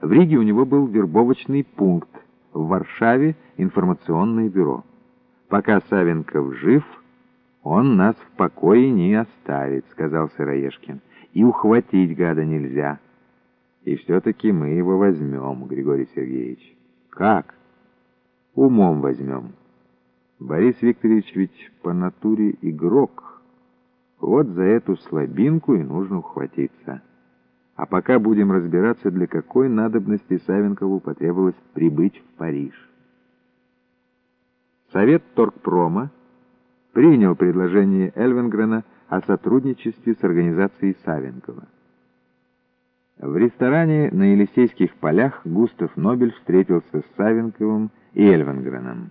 В Риге у него был вербовочный пункт, в Варшаве — информационное бюро. Пока Савенков жив, он нас в покое не оставит, — сказал Сыроежкин. И ухватить гада нельзя. И все-таки мы его возьмем, Григорий Сергеевич. Как? Умом возьмем. Борис Викторович ведь по натуре игрок. Вот за эту слабинку и нужно ухватиться. А пока будем разбираться, для какой надобности Савенкову потребовалось прибыть в Париж. Совет Торгпрома принял предложение Эльвенгрена о сотрудничестве с организацией Савенкова. В ресторане на Елисейских полях Густав Нобель встретился с Савенковым и Эльвенгреном.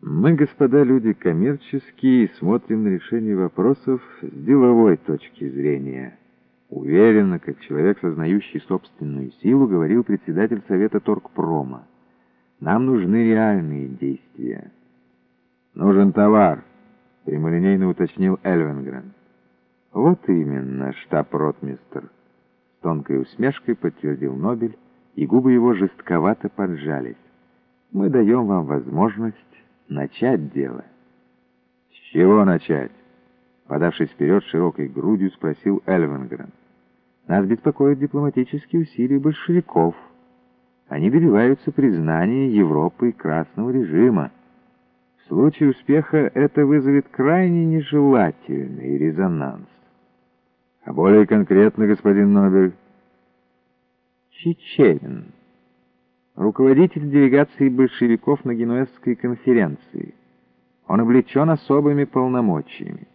Мы, господа, люди коммерческие, смотрим на решение вопросов с деловой точки зрения. Уверенно, как человек, сознающий собственную силу, говорил председатель Совета Торгпрома. Нам нужны реальные действия. Нужен товар, прямолинейно уточнил Эльвенгрен. Вот именно, штаб-ротмистр. С тонкой усмешкой подтвердил Нобель, и губы его жестковато поджались. Мы даем вам возможность начать дело. С чего начать? Подавшись вперед широкой грудью, спросил Эльвенгрен. Нас беспокоят дипломатические усилия большевиков. Они добиваются признания Европы и красного режима. В случае успеха это вызовет крайне нежелательный резонанс. А более конкретно, господин Нобель, Чечевин, руководитель делегации большевиков на Генуэзской конференции. Он облечен особыми полномочиями.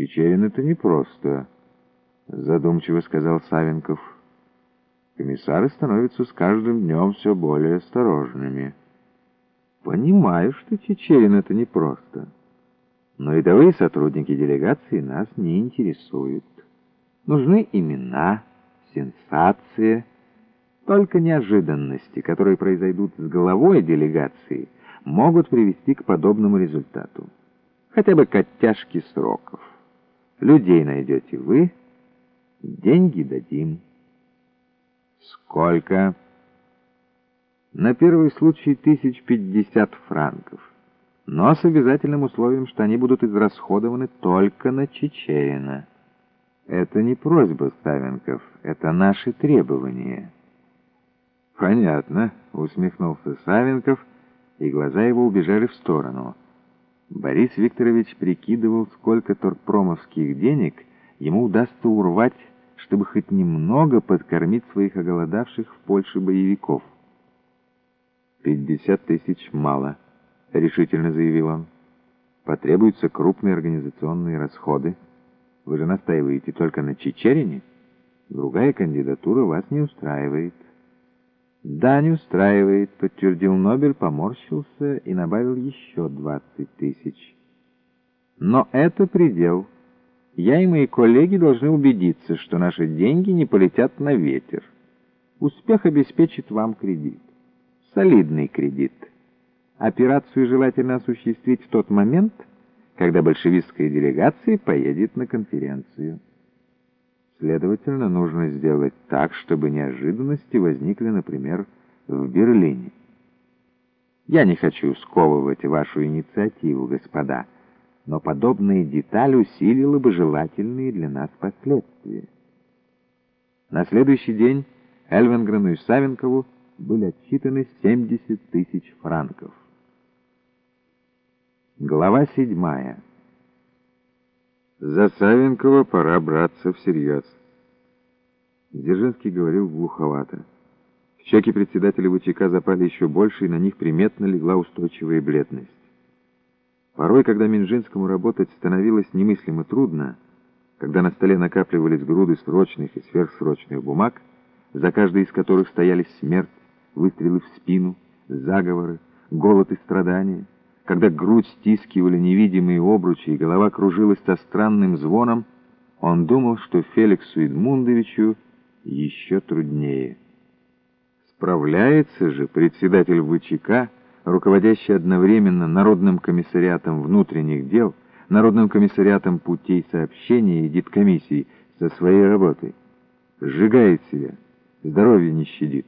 Чечевин — это непросто, задумчиво сказал Савенков. Комиссары становятся с каждым днем все более осторожными. Понимаю, что Чечевин — это непросто. Но рядовые сотрудники делегации нас не интересуют. Нужны имена, сенсации, только неожиданности, которые произойдут с головой делегации, могут привести к подобному результату. Хотя бы к оттяжке сроков. Людей найдете вы, деньги дадим. Сколько? На первый случай тысяч пятьдесят франков но с обязательным условием, что они будут израсходованы только на Чечерина. Это не просьба, Ставенков, это наши требования. Понятно, усмехнулся Савенков, и глаза его убежали в сторону. Борис Викторович прикидывал, сколько торгпромовских денег ему удастся урвать, чтобы хоть немного подкормить своих оголодавших в Польше боевиков. «Пятьдесят тысяч мало». — решительно заявил он. «Потребуются крупные организационные расходы. Вы же настаиваете только на Чечерине? Другая кандидатура вас не устраивает». «Да, не устраивает», — подтвердил Нобель, поморщился и добавил еще двадцать тысяч. «Но это предел. Я и мои коллеги должны убедиться, что наши деньги не полетят на ветер. Успех обеспечит вам кредит. Солидный кредит». Операцию желательно осуществить в тот момент, когда большевистская делегация поедет на конференцию. Следовательно, нужно сделать так, чтобы неожиданности возникли, например, в Берлине. Я не хочу сковывать вашу инициативу, господа, но подобная деталь усилила бы желательные для нас последствия. На следующий день Эльвенгрену и Савенкову были отсчитаны 70 тысяч франков. Глава седьмая. За Савенкова пора браться всерьез. Дзержинский говорил глуховато. Щеки председателя ВЧК запали еще больше, и на них приметно легла устойчивая бледность. Порой, когда Минжинскому работать становилось немыслимо трудно, когда на столе накапливались груды срочных и сверхсрочных бумаг, за каждой из которых стояли смерть, выстрелы в спину, заговоры, голод и страдания, когда грудь стискивали невидимые обручи и голова кружилась со странным звоном, он думал, что Феликсу Эдмундовичу еще труднее. Справляется же председатель ВЧК, руководящий одновременно Народным комиссариатом внутренних дел, Народным комиссариатом путей сообщения и диткомиссий со своей работой. Сжигает себя, здоровье не щадит.